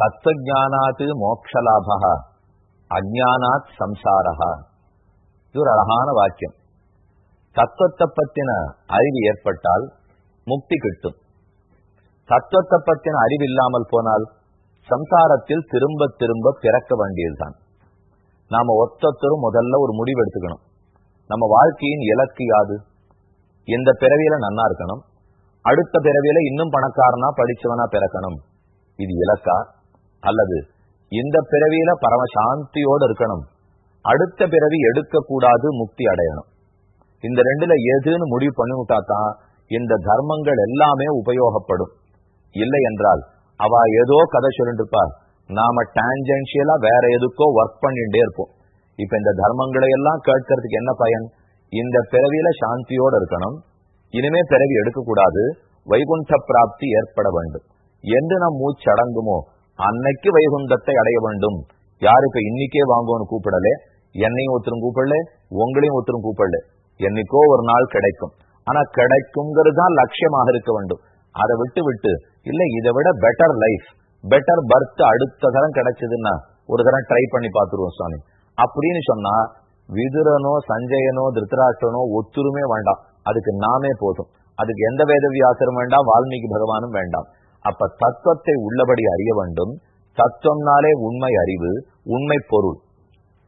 தத்துவஜானாத்து மோக்ஷலாபா அஜானாத் சம்சாரா இது ஒரு அழகான வாக்கியம். தத்துவத்தை பத்தின அறிவு ஏற்பட்டால் முக்தி கிட்டும். தத்துவத்தை பத்தின அறிவு இல்லாமல் போனால் சம்சாரத்தில் திரும்ப திரும்ப பிறக்க வேண்டியதுதான். நாம ஒத்தொத்தரும் முதல்ல ஒரு முடிவு எடுத்துக்கணும். நம்ம வாழ்க்கையின் இலக்கு யாது? இந்த பிறவியில நன்னா இருக்கணும்? அடுத்த பிறவியில இன்னும் பணக்காரனா படிச்சவனா பிறக்கணும்? இது இலக்கா? அல்லது இந்த பிறவியில பரமசாந்தியோடு இருக்கணும். அடுத்த பிறவி எடுக்க கூடாது முக்தி அடையணும். இந்த ரெண்டுல எதுன்னு முடிவு பண்ணிவிட்டாதான் இந்த தர்மங்கள் எல்லாமே உபயோகப்படும். இல்லை என்றால் அவ ஏதோ கதை சொல்லிட்டு இருப்பார் நாம டான்ஜென்ஷியலா வேற எதுக்கோ ஒர்க் பண்ணிட்டே இருப்போம். இப்ப இந்த தர்மங்களை எல்லாம் கேட்கறதுக்கு என்ன பயன்? இந்த பிறவியில சாந்தியோட இருக்கணும். இனிமே பிறவி எடுக்கக்கூடாது. வைகுண்ட பிராப்தி ஏற்பட வேண்டும். என்று நம் மூச்சடங்குமோ அன்னைக்கு வைகுண்டத்தை அடைய வேண்டும். யாரு இப்ப இன்னைக்கே வாங்குவோன்னு கூப்பிடல என்னையும் ஒருத்தரும் கூப்பிடல உங்களையும் ஒருத்தரும் கூப்பிடல. என்னைக்கோ ஒரு நாள் கிடைக்கும். ஆனா கிடைக்குங்கிறது தான் லட்சியமாக இருக்க வேண்டும். அதை விட்டு விட்டு இல்ல இதை விட பெட்டர் லைஃப் பெட்டர் பர்த் அடுத்த தரம் கிடைச்சதுன்னா ஒரு தரம் ட்ரை பண்ணி பார்த்துருவோம் சுவாமி. அப்படின்னு சொன்னா விதுரனோ சஞ்சயனோ திருத்தராஷ்டனோ ஒத்துருமே வேண்டாம். அதுக்கு நாமே போதும். அதுக்கு எந்த வேதவியாசரும் வேண்டாம் வால்மீகி பகவானும் வேண்டாம். அப்ப தத்துவத்தை உள்ளபடி அறிய வேண்டும். தத்துவம்னாலே உண்மை அறிவு உண்மை பொருள்.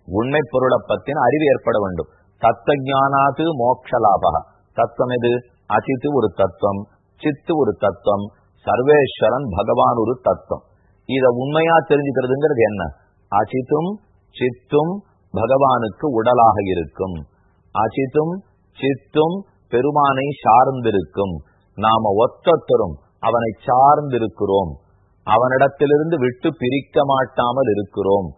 உண்மை பொருளை பத்தின அறிவு ஏற்பட வேண்டும். தத்துவ ஞானாது மோக்ஷலாபா தத்துவம் எது? அசித்து ஒரு தத்துவம் சித்து ஒரு தத்துவம் சர்வேஸ்வரன் பகவான் ஒரு தத்துவம். இத உண்மையா தெரிஞ்சுக்கிறதுங்கிறது என்ன? அசித்தும் சித்தும் பகவானுக்கு உடலாக இருக்கும். அசித்தும் சித்தும் பெருமானை சார்ந்திருக்கும். நாம ஒத்தொத்தரும் அவனை சார்ந்திருக்கிறோம். அவனிடத்திலிருந்து விட்டு பிரிக்க மாட்டாமல் இருக்கிறோம்.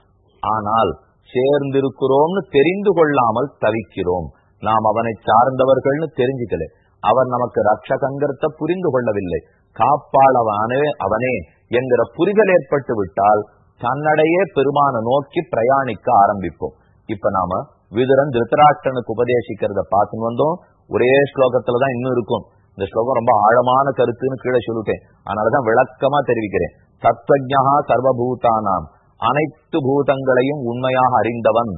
ஆனால் சேர்ந்திருக்கிறோம்னு தெரிந்து கொள்ளாமல் தவிக்கிறோம். நாம் அவனை சார்ந்தவர்கள்னு தெரிஞ்சுக்கல. அவர் நமக்கு ரட்சகங்கிறத புரிந்து கொள்ளவில்லை. காப்பாளவானே அவனே என்கிற புரிதல் ஏற்பட்டு விட்டால் தன்னடையே பெருமான நோக்கி பிரயாணிக்க ஆரம்பிப்போம். இப்ப நாம விதுரன் திருத்தராஷ்டனுக்கு உபதேசிக்கிறத பார்த்துன்னு வந்தோம். ஒரே ஸ்லோகத்துலதான் இன்னும் இருக்கும். இந்த ஸ்லோகம் ரொம்ப ஆழமான கருத்துன்னு கீழே சொல்லிட்டேன். அதனாலதான் விளக்கமா தெரிவிக்கிறேன். தத்வஜா சர்வபூதானாம். அனைத்து பூதங்களையும் உண்மையாக அறிந்தவன்.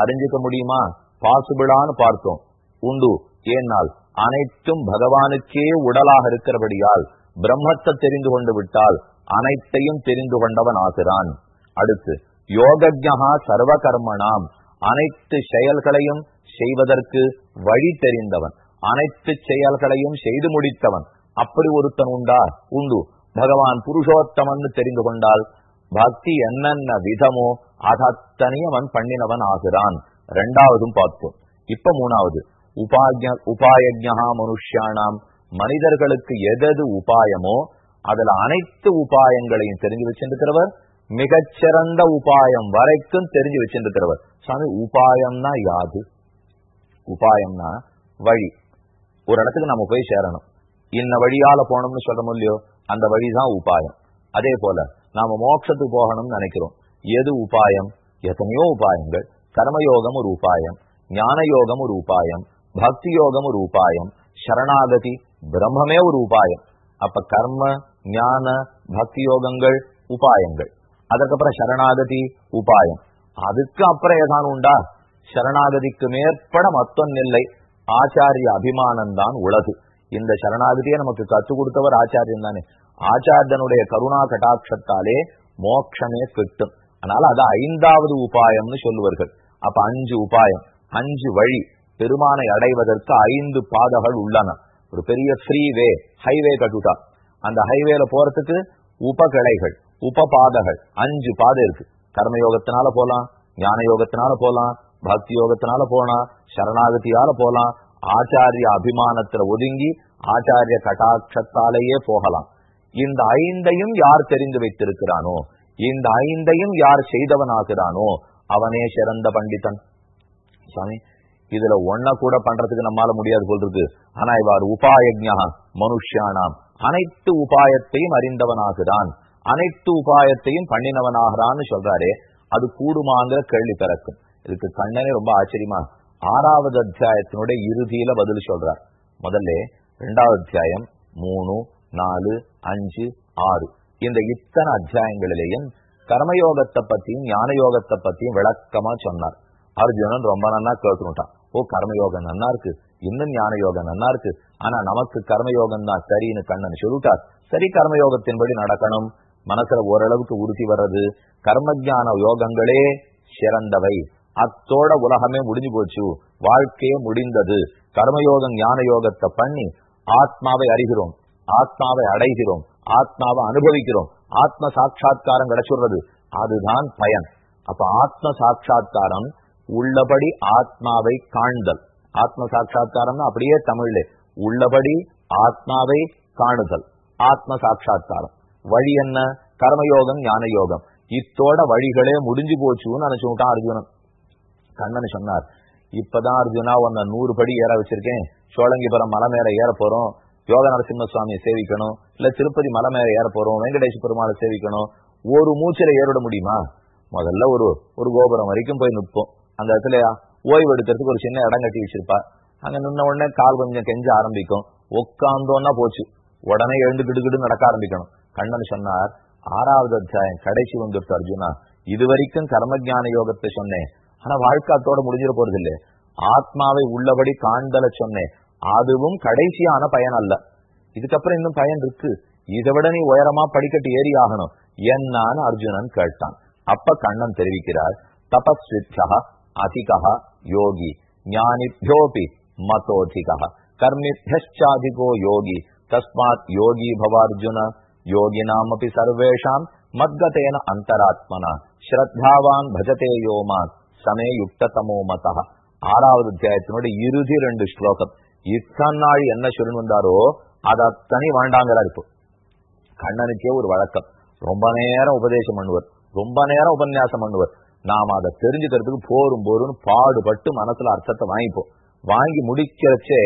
அறிஞ்சுக்க முடியுமா? பாசிபிளான்னு பார்த்தோம். உண்டு. ஏனால் அனைத்தும் பகவானுக்கே உடலாக இருக்கிறபடியால் பிரம்மத்தை தெரிந்து கொண்டு விட்டால் அனைத்தையும் தெரிந்து கொண்டவன் ஆகிறான் அடுத்து யோகஜா சர்வ கர்மனாம் அனைத்து செயல்களையும் செய்வதற்கு வழி தெரிந்தவன். அனைத்து செயல்களையும் செய்து முடித்தவன். அப்படி ஒருத்தன் உண்டா? உண்டு. பகவான் புருஷோத்தமன் தெரிந்து கொண்டால் பக்தி என்னென்ன விதமோ அதத்தனையும் அவன் பண்ணினவன் ஆகிறான். ரெண்டாவதும் பார்த்தோம் இப்ப மூணாவது. உபாய உபாயஜா மனுஷியானாம். மனிதர்களுக்கு எதது உபாயமோ அதுல அனைத்து உபாயங்களையும் தெரிஞ்சு வச்சிருக்கிறவர் மிகச்சிறந்த உபாயம் வரைக்கும் தெரிஞ்சு வச்சிருக்கிறவர். சாமி உபாயம்னா யாது? உபாயம்னா வழி. ஒரு இடத்துக்கு நம்ம போய் சேரணும். இன்ன வழியால போனோம்னு சொல்றோம் இல்லையோ அந்த வழிதான் உபாயம். அதே போல நாம மோட்சத்துக்கு போகணும்னு நினைக்கிறோம். எது உபாயம்? எத்தனையோ உபாயங்கள். கர்மயோகம் ஒரு உபாயம். ஞான யோகம் ஒரு உபாயம். பக்தி யோகம் ஒரு உபாயம். சரணாகதி பிரம்மமே ஒரு உபாயம். அப்ப கர்ம ஞான பக்தி யோகங்கள் உபாயங்கள். அதுக்கப்புறம் சரணாகதி உபாயம். அதுக்கு அப்புறம் ஏதான் உண்டா? சரணாகதிக்கு மேற்பட மத்தொன்னில்லை. ஆச்சாரிய அபிமானம் தான் உலகு. இந்த சரணாகதியை நமக்கு கற்றுக் கொடுத்தவர் ஆச்சாரியன் தானே. ஆச்சாரியனுடைய கருணா கட்டாட்சத்தாலே மோட்சமே கிட்டும். அதனால அது ஐந்தாவது உபாயம்னு சொல்லுவார்கள். அப்ப அஞ்சு உபாயம் அஞ்சு வழி பெருமானை அடைவதற்கு ஐந்து பாதைகள் உள்ளன. ஒரு பெரிய ஃப்ரீவே ஹைவே கட்டுட்டா. அந்த ஹைவேல போறதுக்கு உபகிளைகள் உப பாதைகள் அஞ்சு பாதை இருக்கு. கர்மயோகத்தினால போலாம் ஞான யோகத்தினால போலாம் பக்தி யோகத்தினால போலாம் சரணாகதியால போலாம் ஆச்சாரிய அபிமானத்துல ஒதுங்கி ஆச்சாரிய கட்டாட்சத்தாலேயே போகலாம். இந்த ஐந்தையும் யார் தெரிந்து வைத்திருக்கிறானோ இந்த ஐந்தையும் யார் செய்தவனாகிறானோ அவனே சிறந்த பண்டிதன். சாமி இதுல ஒன்ன கூட பண்றதுக்கு நம்மால முடியாது சொல்றது ஆனா இவர் உபாயஜா மனுஷியானாம். அனைத்து உபாயத்தையும் அறிந்தவனாகிறான். அனைத்து உபாயத்தையும் பண்ணினவனாகிறான்னு சொல்றாரே அது கூடுமாங்கிற கேள்வி பிறக்கும். இதுக்கு கண்ணனே ரொம்ப ஆச்சரியமா ஆறாவது அத்தியாயத்தினுடைய இறுதியில பதில் சொல்றார். முதல்ல இரண்டாவது அத்தியாயம் மூணு நாலு அஞ்சு ஆறு. இந்த இத்தனை அத்தியாயங்களிலேயும் கர்மயோகத்தை பத்தியும் ஞான யோகத்தை பத்தியும் விளக்கமா சொன்னார். அர்ஜுனன் ரொம்ப நன்னா கேட்டுட்டான் ஓ கர்மயோகம் நன்னா இருக்கு. இன்னும் ஞான யோகம் நன்னா இருக்கு. ஆனா நமக்கு கர்மயோகம் தான் சரின்னு கண்ணன் சொல்லிட்டார். சரி கர்மயோகத்தின்படி நடக்கணும். மனசுல ஓரளவுக்கு உறுதி வர்றது. கர்மஜான யோகங்களே சிறந்தவை. அத்தோட உலகமே முடிஞ்சு போச்சு. வாழ்க்கையே முடிந்தது. கர்மயோகம் ஞான யோகத்தை பண்ணி ஆத்மாவை அறிகிறோம். ஆத்மாவை அடைகிறோம். ஆத்மாவை அனுபவிக்கிறோம். ஆத்ம சாட்சா்காரம் கிடைச்சுடுறது அதுதான் பயன். அப்ப ஆத்ம சாட்சா்காரம் உள்ளபடி ஆத்மாவை காண்தல். ஆத்ம சாட்சா்காரம்னா அப்படியே தமிழ்ல. உள்ளபடி ஆத்மாவை காணுதல். ஆத்ம சாட்சா்காரம். வழி என்ன? கர்மயோகம் ஞான யோகம் இத்தோட வழிகளே முடிஞ்சு போச்சுன்னு நினைச்சுட்டான் அர்ஜுனன். கண்ணன் சொன்னார் இப்பதான் அர்ஜுனா உன்னை நூறு படி ஏற வச்சிருக்கேன். சோழங்கிபுரம் மலை மேல ஏற போறோம். யோக நரசிம்ம சுவாமியை சேவிக்கணும். இல்ல திருப்பதி மலை மேல ஏற போறோம். வெங்கடேஷ் பெருமாளை சேவிக்கணும். ஒரு மூச்சில ஏறிட முடியுமா? முதல்ல ஒரு ஒரு கோபுரம் வரைக்கும் போய் நிற்போம். அந்த இடத்துல ஓய்வு எடுக்கிறதுக்கு ஒரு சின்ன இடம் கட்டி வச்சிருப்பா. அங்க நின்ன உடனே கால் கொஞ்சம் கெஞ்ச ஆரம்பிக்கும். உட்காந்தோன்னா போச்சு. உடனே எழுந்து கிடுகிடு நடக்க ஆரம்பிக்கணும். கண்ணன் சொன்னார் ஆறாவது அத்தியாயம் கடைசி வந்துட்டு அர்ஜுனா. இது வரைக்கும் கர்மஜான யோகத்தை சொன்னேன். ஆனா வாழ்க்காத்தோட முடிஞ்சிட போறது இல்ல ஆத்மாவை உள்ளபடி காண்தல சொன்னேன். அதுவும் கடைசியான பயன் அல்ல. இதுக்கப்புறம் இன்னும் பயன் இருக்கு. இதை விட நீ உயரமா படிக்கட்டு ஏறி ஆகணும். என்னான்னு அர்ஜுனன் கேட்டான். அப்ப கண்ணன் தெரிவிக்கிறார். தபஸ்வித்யா அதிகா யோகி. ஞானிபியோபி மதோதிகா. கர்மிபியஷ்டாதிகோ யோகி. தஸ்மாத் யோகி பவார்ஜுன. யோகினாமபி சர்வேஷாம். மத்கதேன அந்தராத்மனா. ஸ்ரத்தாவான் பஜதே யோமான் சமே யுக்ததமோ மதா ஆறாவது அத்தியாயத்தினுடைய இறுதி ரெண்டு ஸ்லோகம். இத்தனாள் என்ன சொல்லு வந்தாரோ அது அத்தனை வேண்டாங்கிறார் இப்போ கண்ணனுக்கே ஒரு வழக்கம். ரொம்ப நேரம் உபதேசம் பண்ணுவர். ரொம்ப நேரம் உபன்யாசம் பண்ணுவர். நாம அதை தெரிஞ்சுக்கிறதுக்கு போரும் போரும்னு பாடுபட்டு மனசுல அர்த்தத்தை வாங்கிப்போம். வாங்கி முடிக்கிறச்சே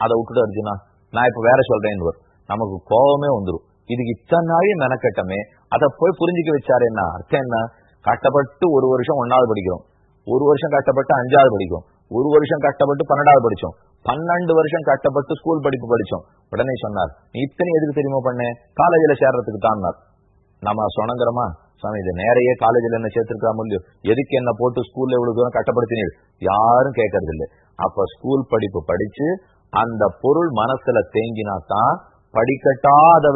அதை விட்டுட்டு அர்ஜுனா நான் இப்ப வேற சொல்றேன்னு நமக்கு கோபமே வந்துடும் இதுக்கு இத்தனை நாளையும் மெனக்கட்டமே. அதை போய் புரிஞ்சுக்க வச்சாரு என்ன? அர்த்தம் என்ன? கட்டப்பட்டு ஒரு வருஷம் ஒன்னாவது படிக்கிறோம். ஒரு வருஷம் கஷ்டப்பட்டு அஞ்சாவது படிக்கும். ஒரு வருஷம் கஷ்டப்பட்டு பன்னெண்டாவது படிச்சோம். பன்னெண்டு வருஷம் கஷ்டப்பட்டு ஸ்கூல் படிப்பு படிச்சோம். உடனே சொன்னார் நீ இத்தனை எதுக்கு தெரியுமா பண்ணேன் காலேஜில் சேர்றதுக்கு தான் நம்ம சொனங்கிறோமா சாமி இது நேரையே காலேஜில் என்ன சேர்த்திருக்கா முடியும் எதுக்கு என்ன போட்டு ஸ்கூல்ல இவ்வளவு தூரம் கட்டப்படுத்தினீர் யாரும் கேட்கறது இல்லை அப்ப ஸ்கூல் படிப்பு படிச்சு அந்த பொருள் மனசுல தேங்கினா தான் படிக்கட்டா அதை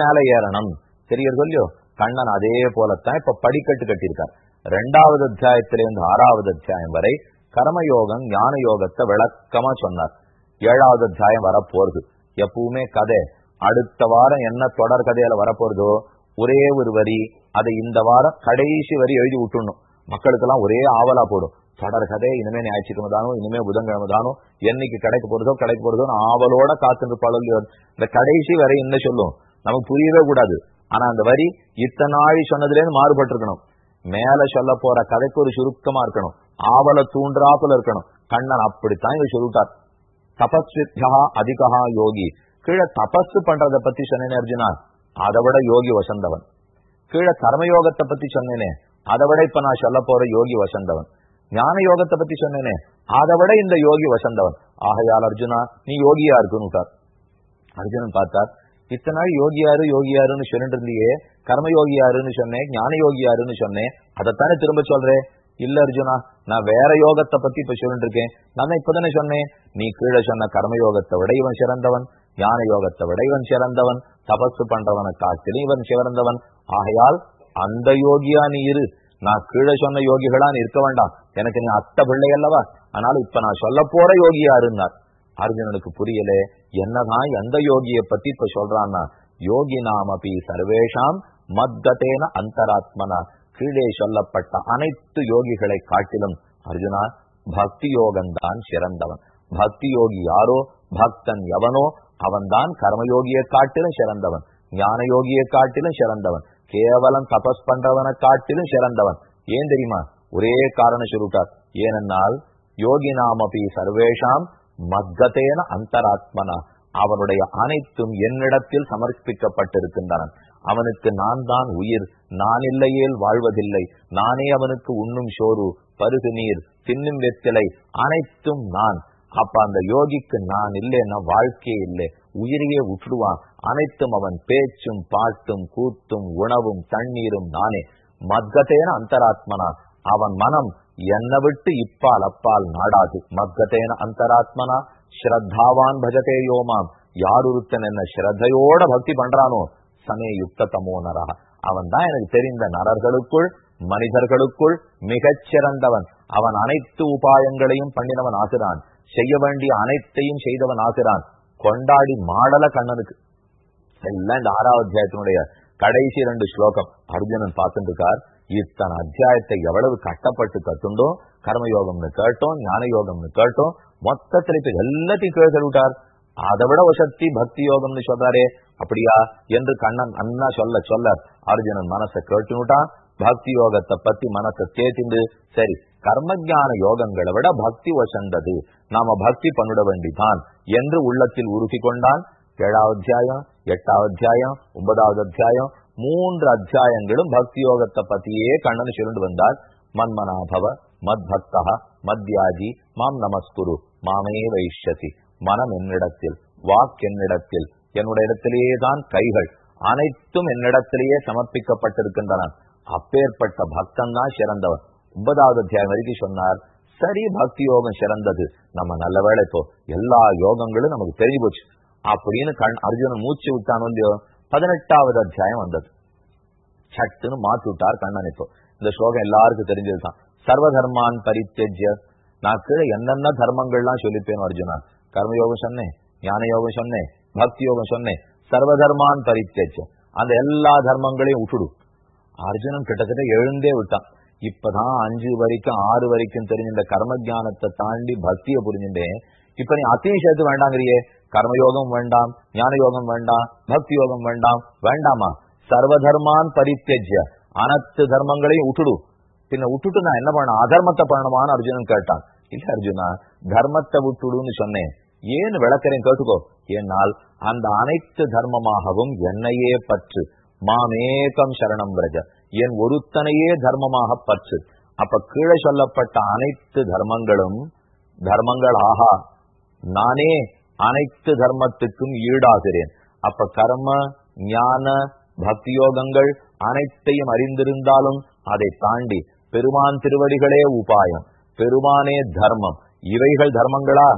மேல ஏறணும். தெரியுது இல்லையோ? கண்ணன் அதே போலத்தான் இப்ப படிக்கட்டு கட்டியிருக்கார். ரெண்டாவது அத்தியாயத்திலிருந்து ஆறாவது அத்தியாயம் வரை கர்மயோகம் ஞான யோகத்தை விளக்கமா சொன்னார். ஏழாவது அத்தியாயம் வரப்போறது எப்பவுமே கதை. அடுத்த வாரம் என்ன தொடர் கதையில வரப்போறதோ ஒரே ஒரு வரி அதை இந்த வாரம் கடைசி வரி எழுதி விட்டுணும் மக்களுக்கெல்லாம் ஒரே ஆவலா போடும். தொடர் கதை இனிமே ஞாயிற்றுக்கிழமை தானோ இனிமே புதன்கிழமை தானோ என்னைக்கு கிடைக்க போறதோ கிடைக்க போறதோன்னு ஆவலோட காத்துருப்பாளோ இந்த கடைசி வரை என்ன சொல்லும்? நமக்கு புரியவே கூடாது. ஆனா அந்த வரி இத்தனை நாளி சொன்னதுலேருந்து மாறுபட்டிருக்கணும். மாறுபட்டு இருக்கணும் மேல சொல்ல போற கதைக்கு ஒரு சுருக்கமா இருக்கணும். ஆவல தூண்டாப்புல இருக்கணும். கண்ணன் அப்படித்தான் இவர் சொல்லிட்டார். தபஸ்வித்யா அதிகா யோகி. கீழே தபஸ் பண்றத பத்தி சொன்னேனே அர்ஜுனா. அதை விட யோகி வசந்தவன். கீழே கர்மயோகத்தை பத்தி சொன்னேனே. அதை விட இப்ப நான் சொல்ல போற யோகி வசந்தவன். ஞான யோகத்தை பத்தி சொன்னேனே. அதை விட இந்த யோகி வசந்தவன். ஆகையால் அர்ஜுனா நீ யோகியா இருக்குன்னு அர்ஜுனன் பார்த்தார். இத்தனை நாள் யோகியாரு யோகியாருன்னு சொல்லிட்டு இருந்தியே கர்ம யோகியாருன்னு சொன்னேன் ஞான யோகியாருன்னு சொன்னேன் அதைத்தானே திரும்ப சொல்றேன் இல்ல அர்ஜுனா நான் வேற யோகத்தை பத்தி இப்ப சொல்லிட்டு இருக்கேன் நான் இப்பதானே சொன்னேன். நீ கீழே சொன்ன கர்ம யோகத்தை விட இவன் சிறந்தவன் ஞான யோகத்தை விட இவன் சிறந்தவன் தபசு பண்றவனை காட்டிலும் இவன் சிறந்தவன். ஆகையால் அந்த யோகியா நீ இரு. நான் கீழே சொன்ன யோகிகளா நீ இருக்க வேண்டாம். எனக்கு நீ அத்த பிள்ளை அல்லவா? ஆனால் இப்ப நான் சொல்ல போற யோகியா இருந்தார் அர்ஜுனனுக்கு புரியல. என்னதான் எந்த யோகிய பத்தி இப்ப சொல்றான்னா யோகி நாமபி சர்வேஷாம் மத்கதேன அந்தராத்மனா. கீழே சொல்லப்பட்ட அனைத்து யோகிகளை காட்டிலும் அர்ஜுனா பக்தி யோகம்தான் சிறந்தவன். பக்தி யோகி யாரோ பக்தன் எவனோ அவன்தான் கர்மயோகியை காட்டிலும் சிறந்தவன். ஞான யோகியை காட்டிலும் சிறந்தவன். கேவலம் தபஸ் பண்றவனை காட்டிலும் சிறந்தவன். ஏன் தெரியுமா? ஒரே காரணம் சொல்லிட்டார். ஏனென்னால் யோகி நாமபி சர்வேஷாம் மத்கதேன அந்தராத்மனா. அவனுடைய அனைத்தும் என்னிடத்தில் சமர்ப்பிக்கப்பட்டிருக்கின்றன. அவனுக்கு நான் தான் உயிர். நான் இல்லையேல் வாழ்வதில்லை. நானே அவனுக்கு உண்ணும் சோறு பருகு நீர் தின்னும் வெத்திலை அனைத்தும் நான். அப்ப அந்த யோகிக்கு நான் இல்லைன்னா வாழ்க்கையே இல்லை. உயிரையே உற்றுடுவான் அனைத்தும் அவன் பேச்சும் பாட்டும் கூத்தும் உணவும் தண்ணீரும் நானே. மத்கதேன அந்தராத்மனா. அவன் மனம் என்ன விட்டு இப்பால் அப்பால் நாடாது. மத்கதேன அந்தராத்மனா ஸ்ரத்தாவான் பஜதே யோமாம். யாருத்தன் என்ன ஸ்ரத்தையோட பக்தி பண்றானோ சமே யுக்த தமோ நரா அவன் தான் எனக்கு தெரிந்த நரர்களுக்குள் மனிதர்களுக்குள் மிகச் சிறந்தவன் அவன் அனைத்து உபாயங்களையும் பண்ணினவன் ஆகிறான் செய்ய வேண்டிய அனைத்தையும் செய்தவன் ஆகிறான் கொண்டாடி மாடல கண்ணனுக்கு. எல்லாம் இந்த ஆறாவது அத்தியாயத்தினுடைய கடைசி ரெண்டு ஸ்லோகம். அர்ஜுனன் பார்த்துட்டு இருக்கார். இத்தனை அத்தியாயத்தை எவ்வளவு கட்டப்பட்டு கட்டுண்டோ கர்மயோகம்னு கேட்டோம் ஞான யோகம்னு கேட்டோம். மொத்தத்தில் இப்ப எல்லாத்தையும் கேள்வி விட்டார் அதை விட வசத்தி பக்தி யோகம்னு சொல்றாரே. அப்படியா? என்று கண்ணன் அண்ணா சொல்ல சொல்ல அர்ஜுனன் மனசை கேட்டுனுட்டான் பக்தி யோகத்தை பத்தி மனசை தேத்திண்டு சரி கர்மஜான யோகங்களை விட பக்தி வசந்தது. நாம பக்தி பண்ணிட வேண்டிதான் என்று உள்ளத்தில் உருகி கொண்டான் ஏழாவது அத்தியாயம் எட்டாவது அத்தியாயம் ஒன்பதாவது அத்தியாயம் மூன்று அத்தியாயங்களும் பக்தி யோகத்தை பத்தியே கண்ணன் சொல்லிட்டு வந்தார். மன்மனாபவ மத் பக்தா மத்யாஜி மாம் நமஸ்குரு மாமே வைஷ்யசி மனம் என்னிடத்தில் வாக் என்னிடத்தில் என்னுடைய இடத்திலேயே தான் கைகள் அனைத்தும் என்னிடத்திலேயே சமர்ப்பிக்கப்பட்டிருக்கின்றன. அப்பேற்பட்ட பக்தன் தான் சிறந்தவர் ஒன்பதாவது அத்தியாயம் வரைக்கும் சொன்னார் சரி பக்தி யோகம் சிறந்தது. நம்ம நல்ல வேலை இப்போ எல்லா யோகங்களும் நமக்கு தெரிஞ்சு போச்சு அப்படின்னு கண் அர்ஜுனன் மூச்சு விட்டான் பதினெட்டாவது அத்தியாயம் வந்தது. சட்டுன்னு மாத்தி விட்டார் கண்ணன் இப்போ. இந்த ஸ்லோகம் எல்லாருக்கும் தெரிஞ்சதுதான். சர்வ தர்மான் பரித்தெஜ்ய. நான் கீழே என்னென்ன தர்மங்கள்லாம் சொல்லிப்பேன் அர்ஜுனா? கர்மயோகம் சொன்னேன் ஞான யோகம் சொன்னேன் பக்தி யோகம் சொன்னேன். சர்வ தர்மான் பரித்தெஜ்ய. அந்த எல்லா தர்மங்களையும் விட்டுடு அர்ஜுனன் கிட்டத்தட்ட எழுந்தே விட்டான். இப்பதான் அஞ்சு வரைக்கும் ஆறு வரைக்கும் தெரிஞ்ச இந்த கர்ம ஜானத்தை தாண்டி பக்தியை புரிஞ்சுட்டேன். இப்ப நீ அதிசயத்து வேண்டாங்கிறியே? கர்மயோகம் வேண்டாம் ஞான யோகம் வேண்டாம் பக்தி யோகம் வேண்டாம் வேண்டாமா? சர்வதர்மான் பரித்தெஜ்ய. அனைத்து தர்மங்களையும் விட்டுடு பின்ன விட்டுட்டு நான் என்ன பண்ண அதர்மத்தை பண்ணணுமான்னு அர்ஜுனன் கேட்டான். இல்ல அர்ஜுனா தர்மத்தை விட்டுடுன்னு சொன்னேன். ஏன் விளக்கறேன் கேட்டுக்கோ. என்னால் அந்த அனைத்து தர்மமாகவும் என்னையே பற்று. மாமேகம் சரணம் பிரஜ என் ஒருத்தனையே தர்மமாக பற்று. அப்ப கீழே சொல்லப்பட்ட அனைத்து தர்மங்களும் தர்மங்கள் ஆகா நானே அனைத்து தர்மத்துக்கும் ஈடாகிறேன். அப்ப கர்ம ஞான பக்தி யோகங்கள் அனைத்தையும் அறிந்திருந்தாலும் அதை தாண்டி பெருமான் திருவடிகளே உபாயம் பெருமானே தர்மம். இவைகள் தர்மங்களா?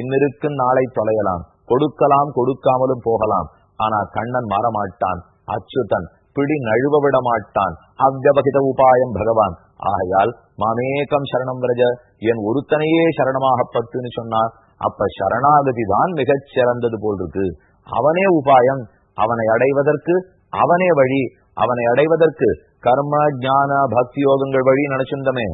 இன்னிருக்கும் நாளை தொலையலாம். கொடுக்கலாம் கொடுக்காமலும் போகலாம். ஆனா கண்ணன் மாறமாட்டான் அச்சுதன் பிடி நழுவ விட மாட்டான் அவ்வபகித உபாயம் பகவான். ஆகையால் மாமேகம் சரணம் விரஜ என் ஒருத்தனையே சரணமாக பத்துன்னு சொன்னார் அப்ப சரணாகதி தான் மிகச் சிறந்தது போல் இருக்கு அவனே உபாயம் அவனை அடைவதற்கு அவனே வழி அவனை அடைவதற்கு கர்ம ஞான பக்தி யோகங்கள் வழி நினைச்சிருந்தமே.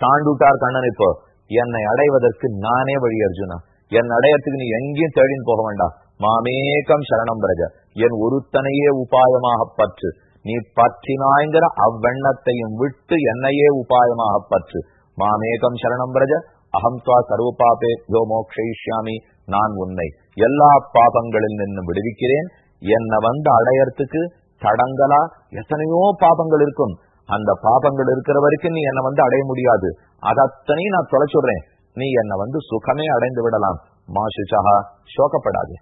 தாண்டுட்டார் கண்ணன் இப்போ என்னை அடைவதற்கு நானே வழி அர்ஜுனா. என் அடையறதுக்கு நீ எங்கேயும் தேடின்னு போக வேண்டாம். மாமேகம் சரணம் பிரஜ. என் ஒருத்தனையே உபாயமாக பற்று. நீ பற்றினாய்ங்கிற அவ்வெண்ணத்தையும் விட்டு என்னையே உபாயமாக பற்று. மாமேகம் சரணம் பிரஜ. அகம் துவா சர்வ பாபே யோ மோக்ஷயிஷ்யாமி நான் உன்னை எல்லா பாபங்களில் நின்று விடுவிக்கிறேன். என்னை வந்து அடையறதுக்கு தடங்களா எத்தனையோ பாபங்கள் இருக்கும். அந்த பாபங்கள் இருக்கிற வரைக்கும் நீ என்னை வந்து அடைய முடியாது. அதத்தனையும் நான் தொலைச்சுடுறேன் நீ என்னை வந்து சுகமே அடைந்து விடலாம். மாசுச்சகா சோகப்படாது.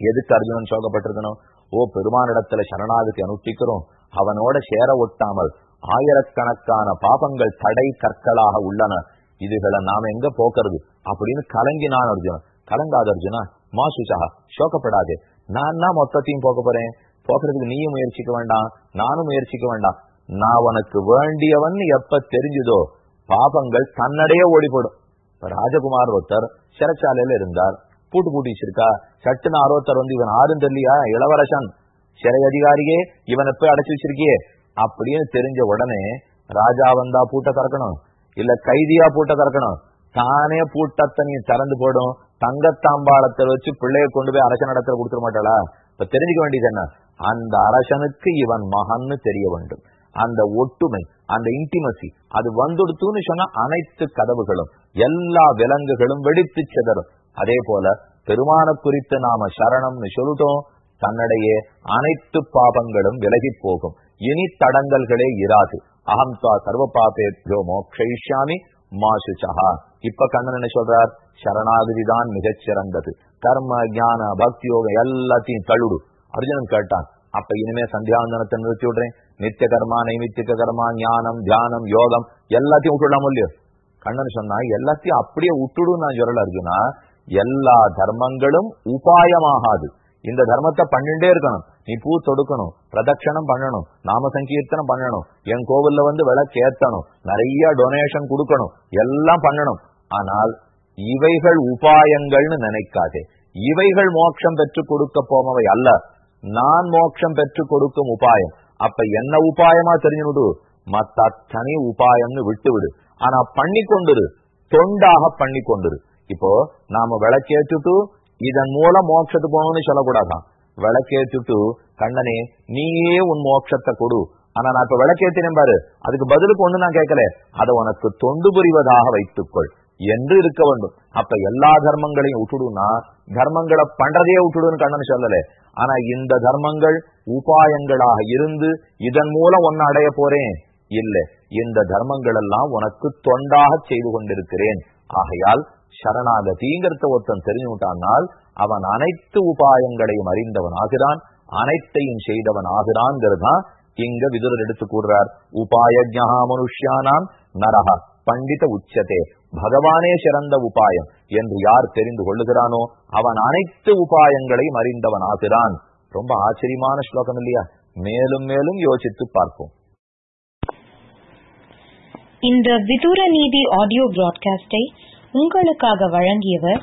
எதுக்கு அர்ஜுனன் சோகப்பட்டிருக்கணும்? ஓ பெருமானிடத்துல சரணாகதி அனுஷ்டிக்கிறோம். அவனோட சேர ஒட்டாமல் ஆயிரக்கணக்கான பாபங்கள் தடை கற்களாக உள்ளன. இதுகளை நாம எங்க போக்குறது? அப்படின்னு கலங்கினான் அர்ஜுனன். கலங்காத அர்ஜுனா மாசுச்சகா சோகப்படாதே. நான் தான் மொத்தத்தையும் போக போறேன். போக்குறதுக்கு நீயும் முயற்சிக்க வேண்டாம் நானும் முயற்சிக்க வேண்டாம். நான் உனக்கு வேண்டியவன் எப்ப தெரிஞ்சுதோ பாபங்கள் தன்னடையே ஓடிப்படும். ராஜகுமார் ஒருத்தர் சிறைச்சாலையில இருந்தார். பூட்டு பூட்டி வச்சிருக்கா. சட்டுன்னு ஆரோத்தர் வந்து இவன் ஆறும் தெரியலையா? இளவரசன். சிறை அதிகாரியே. இவனை போய் அடைச்சு வச்சிருக்கியே. அப்படின்னு தெரிஞ்ச உடனே ராஜா வந்தா பூட்ட திறக்கணும் இல்ல கைதியா பூட்ட திறக்கணும். தானே பூட்டத்தை நீ திறந்து போடும் தங்கத்தாம்பாளத்தை வச்சு பிள்ளைய கொண்டு போய் அரசன் இடத்துல கொடுத்துட மாட்டாளா? இப்ப தெரிஞ்சுக்க வேண்டியது என்ன? அந்த அரசனுக்கு இவன் மகன்னு தெரிய வேண்டும். அந்த ஒட்டுமை அந்த இன்டிமசி அது வந்துடுத்துன்னு சொன்னா அனைத்து கதவுகளும் எல்லா விலங்குகளும் வெடித்து சிதறும். அதே போல பெருமான குறித்து நாம சரணம்னு சொல்லிட்டோம். தன்னிடையே அனைத்து பாபங்களும் விலகி போகும். இனி தடங்கல்களே இராது. அகம் துவா சர்வ பாபேத்யோ மோக்ஷயிஷாமி மாசுச்சா இப்ப கண்ணன் என்ன சொல்றார் சரணாகதி தான் கர்ம ஞான பக்தி யோகம் எல்லாத்தையும் தழுடு அர்ஜுனன் கேட்டான் அப்ப இனிமே சந்தியாவந்தனத்தை நிறுத்தி விடுறேன். நித்திய கர்மா நைமித்திய கர்மா ஞானம் தியானம் யோகம் எல்லாத்தையும் விட்டுடலாம் இல்லையோ? கண்ணன் சொன்னா எல்லாத்தையும் அப்படியே விட்டுடும் நான் சொல்லல அர்ஜுனா. எல்லா தர்மங்களும் உபாயமாகாது. இந்த தர்மத்தை பண்ணிட்டே இருக்கணும். நீ பூ தொடுக்கணும் பிரதட்சணம் பண்ணணும் நாம சங்கீர்த்தனம் பண்ணணும் என் கோவில்ல வந்து விளக்கு ஏத்தணும் நிறைய டொனேஷன் கொடுக்கணும் எல்லாம் பண்ணணும். ஆனால் இவைகள் உபாயங்கள்னு நினைக்காதே. இவைகள் மோட்சம் பெற்றுக் கொடுக்க போமவை அல்ல. நான் மோட்சம் பெற்றுக் கொடுக்கும் உபாயம். அப்ப என்ன உபாயமா தெரிஞ்சுடு மத்த அத்தனை உபாயம்னு விட்டு விடு ஆனா பண்ணி கொண்டுரு. தொண்டாக பண்ணி கொண்டுரு. இப்போ நாம விளக்கேற்றுட்டு இதன் மூலம் மோட்சத்துக்கு போகணும்னு சொல்லக்கூடாதான். விளக்கேற்றுட்டு கண்ணனே நீயே உன் மோட்சத்தை கொடு. ஆனா நான் இப்ப விளக்கேற்றினேன் பாரு. அதுக்கு பதிலுக்கு ஒண்ணு நான் கேட்கல. அதை உனக்கு தொண்டு புரிவதாக வைத்துக்கொள் என்று இருக்க வேண்டும். அப்ப எல்லா தர்மங்களையும் விட்டுடுனா தர்மங்களை பண்றதே விட்டுடுன்னு கண்ணன் சொல்லல. ஆனா இந்த தர்மங்கள் உபாயங்களாக இருந்து இதன் மூலம் ஒன்னு அடைய போறேன். இல்ல இந்த தர்மங்கள் எல்லாம் உனக்கு தொண்டாக செய்து கொண்டிருக்கிறேன். ஆகையால் சரணாகதிங்கிறத ஒருத்தன் தெரிஞ்சு விட்டானால் அவன் அனைத்து உபாயங்களையும் அறிந்தவன் ஆகிறான் அனைத்தையும் செய்தவன் ஆகிறான்ங்கிறதான் இங்க விதுரர் எடுத்து கூடுறார் உபாயஜா மனுஷியானாம் நரக பண்டித உச்சதே பகவானே சிறந்த உபாயம் என்று யார் தெரிந்து கொள்ளுகிறானோ அவன் அனைத்து உபாயங்களையும் அறிந்தவன் ஆகிறான் ரொம்ப ஆச்சரியமான ஸ்லோகம் இல்லையா? மேலும் மேலும் யோசித்து பார்ப்போம். இந்த விதுர நீதி ஆடியோ பிராட்காஸ்டை உங்களுக்காக வழங்கியவர்